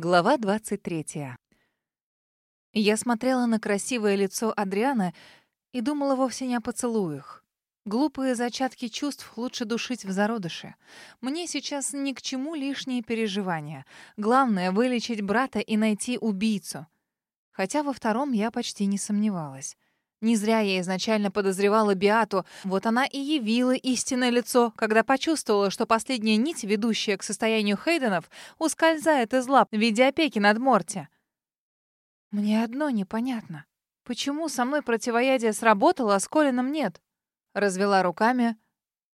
Глава 23. Я смотрела на красивое лицо Адриана и думала вовсе не о поцелуях. Глупые зачатки чувств лучше душить в зародыше. Мне сейчас ни к чему лишние переживания. Главное — вылечить брата и найти убийцу. Хотя во втором я почти не сомневалась. Не зря я изначально подозревала Биату. Вот она и явила истинное лицо, когда почувствовала, что последняя нить, ведущая к состоянию Хейденов, ускользает из лап в виде опеки над Морти. Мне одно непонятно. Почему со мной противоядие сработало, а с Колином нет? Развела руками.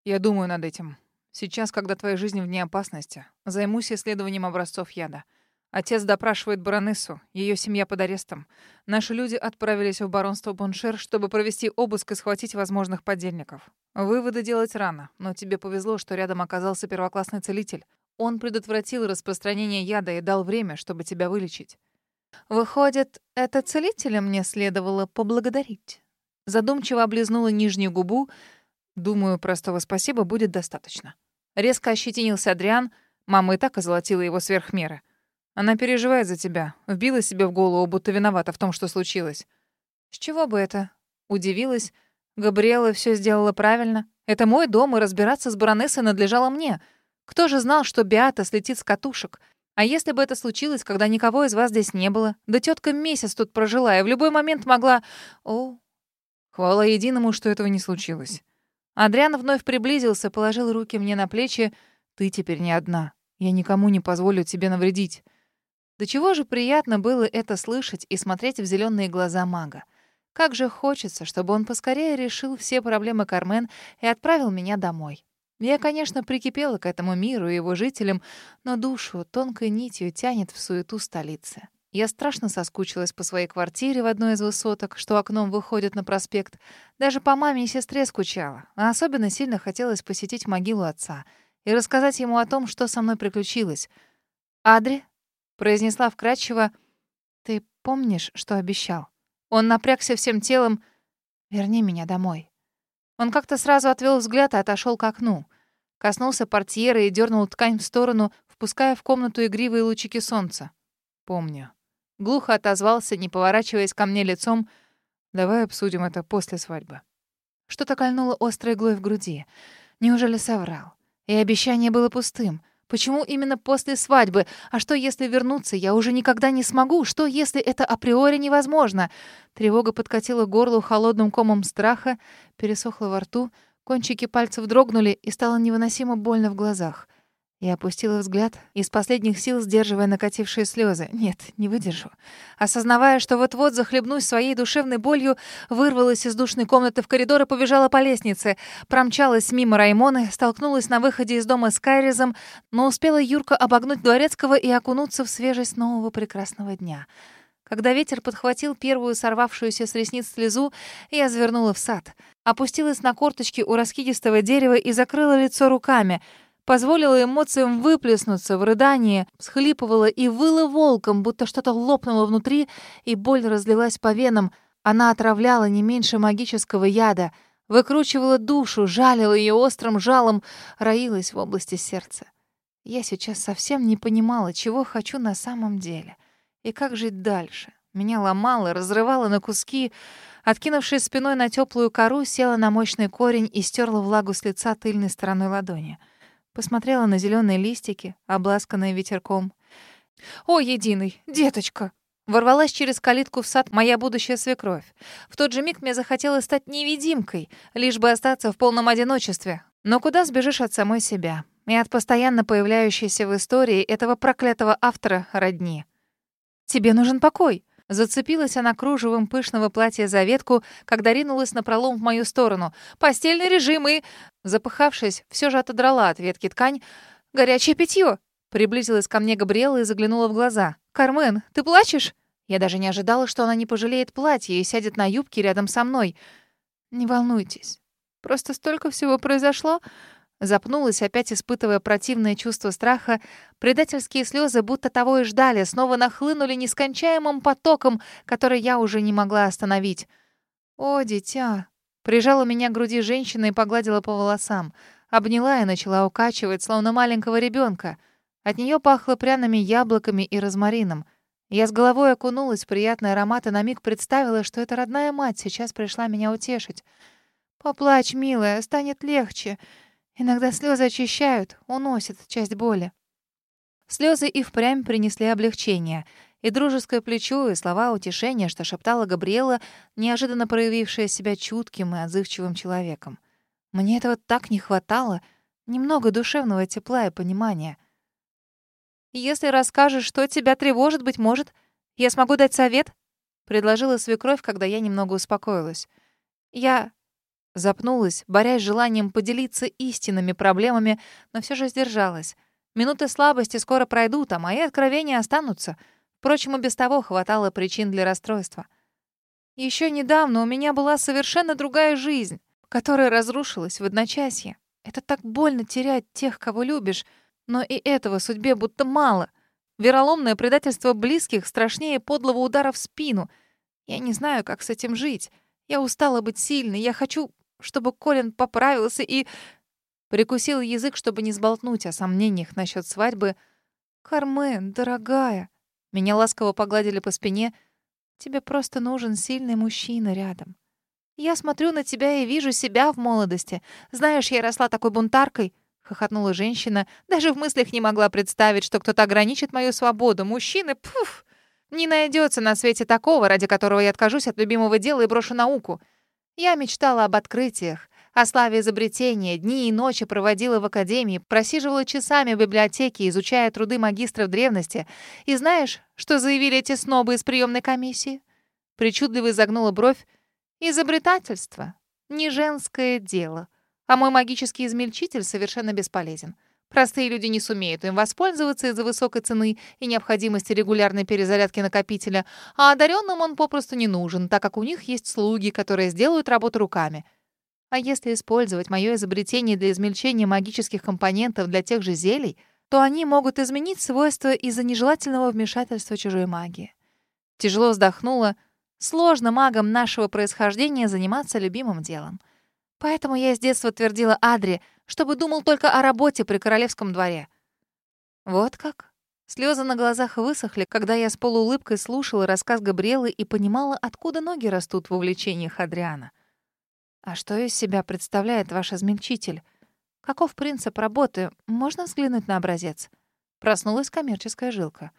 Я думаю над этим. Сейчас, когда твоя жизнь вне опасности, займусь исследованием образцов яда. Отец допрашивает баронессу, ее семья под арестом. Наши люди отправились в баронство Боншер, чтобы провести обыск и схватить возможных подельников. Выводы делать рано, но тебе повезло, что рядом оказался первоклассный целитель. Он предотвратил распространение яда и дал время, чтобы тебя вылечить. Выходит, это целителя мне следовало поблагодарить. Задумчиво облизнула нижнюю губу. Думаю, простого спасибо будет достаточно. Резко ощетинился Адриан. Мама и так озолотила его сверх меры. Она переживает за тебя. Вбила себе в голову, будто виновата в том, что случилось. С чего бы это? Удивилась. Габриэла все сделала правильно. Это мой дом, и разбираться с баронессой надлежало мне. Кто же знал, что Биата слетит с катушек? А если бы это случилось, когда никого из вас здесь не было? Да тетка месяц тут прожила, и в любой момент могла... О, хвала единому, что этого не случилось. Адриан вновь приблизился, положил руки мне на плечи. «Ты теперь не одна. Я никому не позволю тебе навредить. До чего же приятно было это слышать и смотреть в зеленые глаза мага. Как же хочется, чтобы он поскорее решил все проблемы Кармен и отправил меня домой. Я, конечно, прикипела к этому миру и его жителям, но душу тонкой нитью тянет в суету столицы. Я страшно соскучилась по своей квартире в одной из высоток, что окном выходит на проспект. Даже по маме и сестре скучала, а особенно сильно хотелось посетить могилу отца и рассказать ему о том, что со мной приключилось. «Адри, произнесла вкратчиво: "Ты помнишь, что обещал?" Он напрягся всем телом. "Верни меня домой". Он как-то сразу отвел взгляд и отошел к окну. Коснулся портьеры и дернул ткань в сторону, впуская в комнату игривые лучики солнца. «Помню». Глухо отозвался, не поворачиваясь ко мне лицом. «Давай обсудим это после свадьбы». Что-то кольнуло острой иглой в груди. Неужели соврал? И обещание было пустым. Почему именно после свадьбы? А что, если вернуться я уже никогда не смогу? Что, если это априори невозможно? Тревога подкатила горлу холодным комом страха, пересохла во рту, кончики пальцев дрогнули и стало невыносимо больно в глазах. Я опустила взгляд, из последних сил сдерживая накатившие слезы. Нет, не выдержу. Осознавая, что вот-вот захлебнусь своей душевной болью, вырвалась из душной комнаты в коридор и побежала по лестнице. Промчалась мимо Раймоны, столкнулась на выходе из дома с Кайризом, но успела Юрка обогнуть Дворецкого и окунуться в свежесть нового прекрасного дня. Когда ветер подхватил первую сорвавшуюся с ресниц слезу, я завернула в сад. Опустилась на корточки у раскидистого дерева и закрыла лицо руками — позволила эмоциям выплеснуться в рыдание, всхлипывала и выла волком, будто что-то лопнуло внутри, и боль разлилась по венам. Она отравляла не меньше магического яда, выкручивала душу, жалила ее острым жалом, роилась в области сердца. Я сейчас совсем не понимала, чего хочу на самом деле. И как жить дальше? Меня ломало, разрывало на куски. Откинувшись спиной на теплую кору, села на мощный корень и стерла влагу с лица тыльной стороной ладони. — Посмотрела на зеленые листики, обласканные ветерком. «О, единый, деточка!» Ворвалась через калитку в сад моя будущая свекровь. В тот же миг мне захотелось стать невидимкой, лишь бы остаться в полном одиночестве. Но куда сбежишь от самой себя? И от постоянно появляющейся в истории этого проклятого автора родни. «Тебе нужен покой», Зацепилась она кружевом пышного платья за ветку, когда ринулась на пролом в мою сторону. «Постельный режим и...» Запыхавшись, все же отодрала от ветки ткань. «Горячее питье!» Приблизилась ко мне Габриэла и заглянула в глаза. «Кармен, ты плачешь?» Я даже не ожидала, что она не пожалеет платье и сядет на юбке рядом со мной. «Не волнуйтесь. Просто столько всего произошло. Запнулась, опять испытывая противное чувство страха. Предательские слезы, будто того и ждали, снова нахлынули нескончаемым потоком, который я уже не могла остановить. «О, дитя!» Прижала меня к груди женщина и погладила по волосам. Обняла и начала укачивать, словно маленького ребенка. От нее пахло пряными яблоками и розмарином. Я с головой окунулась в приятный аромат и на миг представила, что эта родная мать сейчас пришла меня утешить. «Поплачь, милая, станет легче. Иногда слезы очищают, уносят часть боли». Слезы и впрямь принесли облегчение. И дружеское плечо, и слова утешения, что шептала Габриэла, неожиданно проявившая себя чутким и отзывчивым человеком. Мне этого так не хватало. Немного душевного тепла и понимания. «Если расскажешь, что тебя тревожит, быть может, я смогу дать совет?» — предложила свекровь, когда я немного успокоилась. «Я...» Запнулась, борясь с желанием поделиться истинными проблемами, но все же сдержалась. Минуты слабости скоро пройдут, а мои откровения останутся. Впрочем, и без того хватало причин для расстройства. Еще недавно у меня была совершенно другая жизнь, которая разрушилась в одночасье. Это так больно терять тех, кого любишь, но и этого судьбе будто мало. Вероломное предательство близких страшнее подлого удара в спину. Я не знаю, как с этим жить. Я устала быть сильной, я хочу, чтобы Колин поправился и... Прикусил язык, чтобы не сболтнуть о сомнениях насчет свадьбы. «Кармен, дорогая!» Меня ласково погладили по спине. «Тебе просто нужен сильный мужчина рядом. Я смотрю на тебя и вижу себя в молодости. Знаешь, я росла такой бунтаркой». — хохотнула женщина. «Даже в мыслях не могла представить, что кто-то ограничит мою свободу. Мужчины, пф! Не найдется на свете такого, ради которого я откажусь от любимого дела и брошу науку. Я мечтала об открытиях, о славе изобретения, дни и ночи проводила в академии, просиживала часами в библиотеке, изучая труды магистров древности. И знаешь, что заявили эти снобы из приемной комиссии? Причудливо изогнула бровь. Изобретательство. Не женское дело. А мой магический измельчитель совершенно бесполезен. Простые люди не сумеют им воспользоваться из-за высокой цены и необходимости регулярной перезарядки накопителя, а одаренным он попросту не нужен, так как у них есть слуги, которые сделают работу руками. А если использовать мое изобретение для измельчения магических компонентов для тех же зелий, то они могут изменить свойства из-за нежелательного вмешательства чужой магии. Тяжело вздохнула. Сложно магам нашего происхождения заниматься любимым делом. Поэтому я с детства твердила Адри, чтобы думал только о работе при королевском дворе. Вот как? Слезы на глазах высохли, когда я с полуулыбкой слушала рассказ Габриэлы и понимала, откуда ноги растут в увлечениях Адриана. А что из себя представляет ваш измельчитель? Каков принцип работы? Можно взглянуть на образец? Проснулась коммерческая жилка.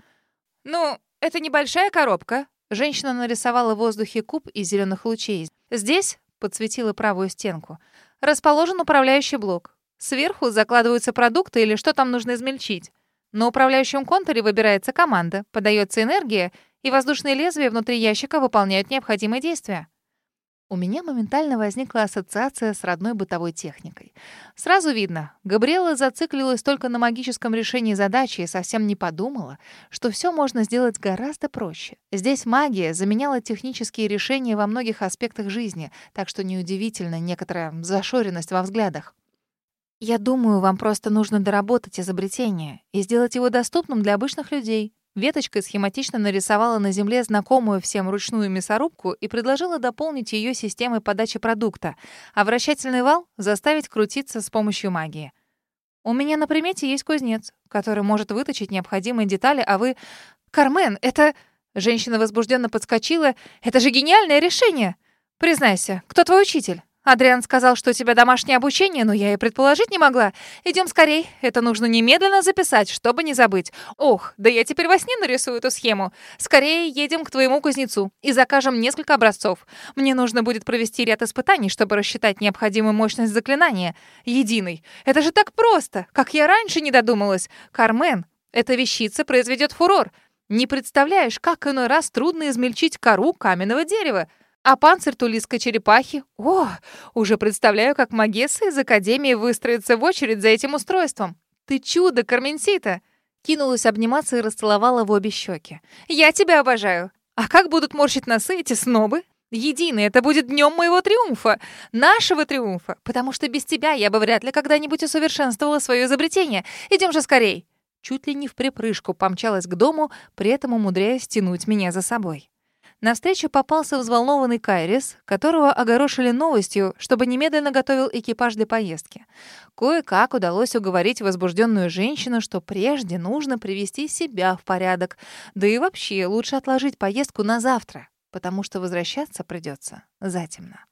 Ну, это небольшая коробка. Женщина нарисовала в воздухе куб из зеленых лучей. Здесь подсветила правую стенку. Расположен управляющий блок. Сверху закладываются продукты или что там нужно измельчить. На управляющем контуре выбирается команда, подается энергия, и воздушные лезвия внутри ящика выполняют необходимые действия. У меня моментально возникла ассоциация с родной бытовой техникой. Сразу видно, Габриэла зациклилась только на магическом решении задачи и совсем не подумала, что все можно сделать гораздо проще. Здесь магия заменяла технические решения во многих аспектах жизни, так что неудивительно некоторая зашоренность во взглядах. «Я думаю, вам просто нужно доработать изобретение и сделать его доступным для обычных людей», Веточка схематично нарисовала на земле знакомую всем ручную мясорубку и предложила дополнить ее системой подачи продукта, а вращательный вал заставить крутиться с помощью магии. «У меня на примете есть кузнец, который может выточить необходимые детали, а вы...» «Кармен, это...» Женщина возбужденно подскочила. «Это же гениальное решение! Признайся, кто твой учитель?» Адриан сказал, что у тебя домашнее обучение, но я и предположить не могла. Идем скорей. Это нужно немедленно записать, чтобы не забыть. Ох, да я теперь во сне нарисую эту схему. Скорее едем к твоему кузнецу и закажем несколько образцов. Мне нужно будет провести ряд испытаний, чтобы рассчитать необходимую мощность заклинания. Единый. Это же так просто, как я раньше не додумалась. Кармен, эта вещица произведет фурор. Не представляешь, как иной раз трудно измельчить кору каменного дерева. А панцирь тулисской черепахи? О, уже представляю, как Магесса из Академии выстроится в очередь за этим устройством. Ты чудо, Карменсита!» Кинулась обниматься и расцеловала в обе щеки. «Я тебя обожаю! А как будут морщить носы эти снобы? Единый, это будет днем моего триумфа, нашего триумфа, потому что без тебя я бы вряд ли когда-нибудь усовершенствовала свое изобретение. Идем же скорей!» Чуть ли не в припрыжку помчалась к дому, при этом умудряясь тянуть меня за собой. На встречу попался взволнованный Кайрис, которого огорошили новостью, чтобы немедленно готовил экипаж для поездки. Кое-как удалось уговорить возбужденную женщину, что прежде нужно привести себя в порядок, да и вообще лучше отложить поездку на завтра, потому что возвращаться придется затемно.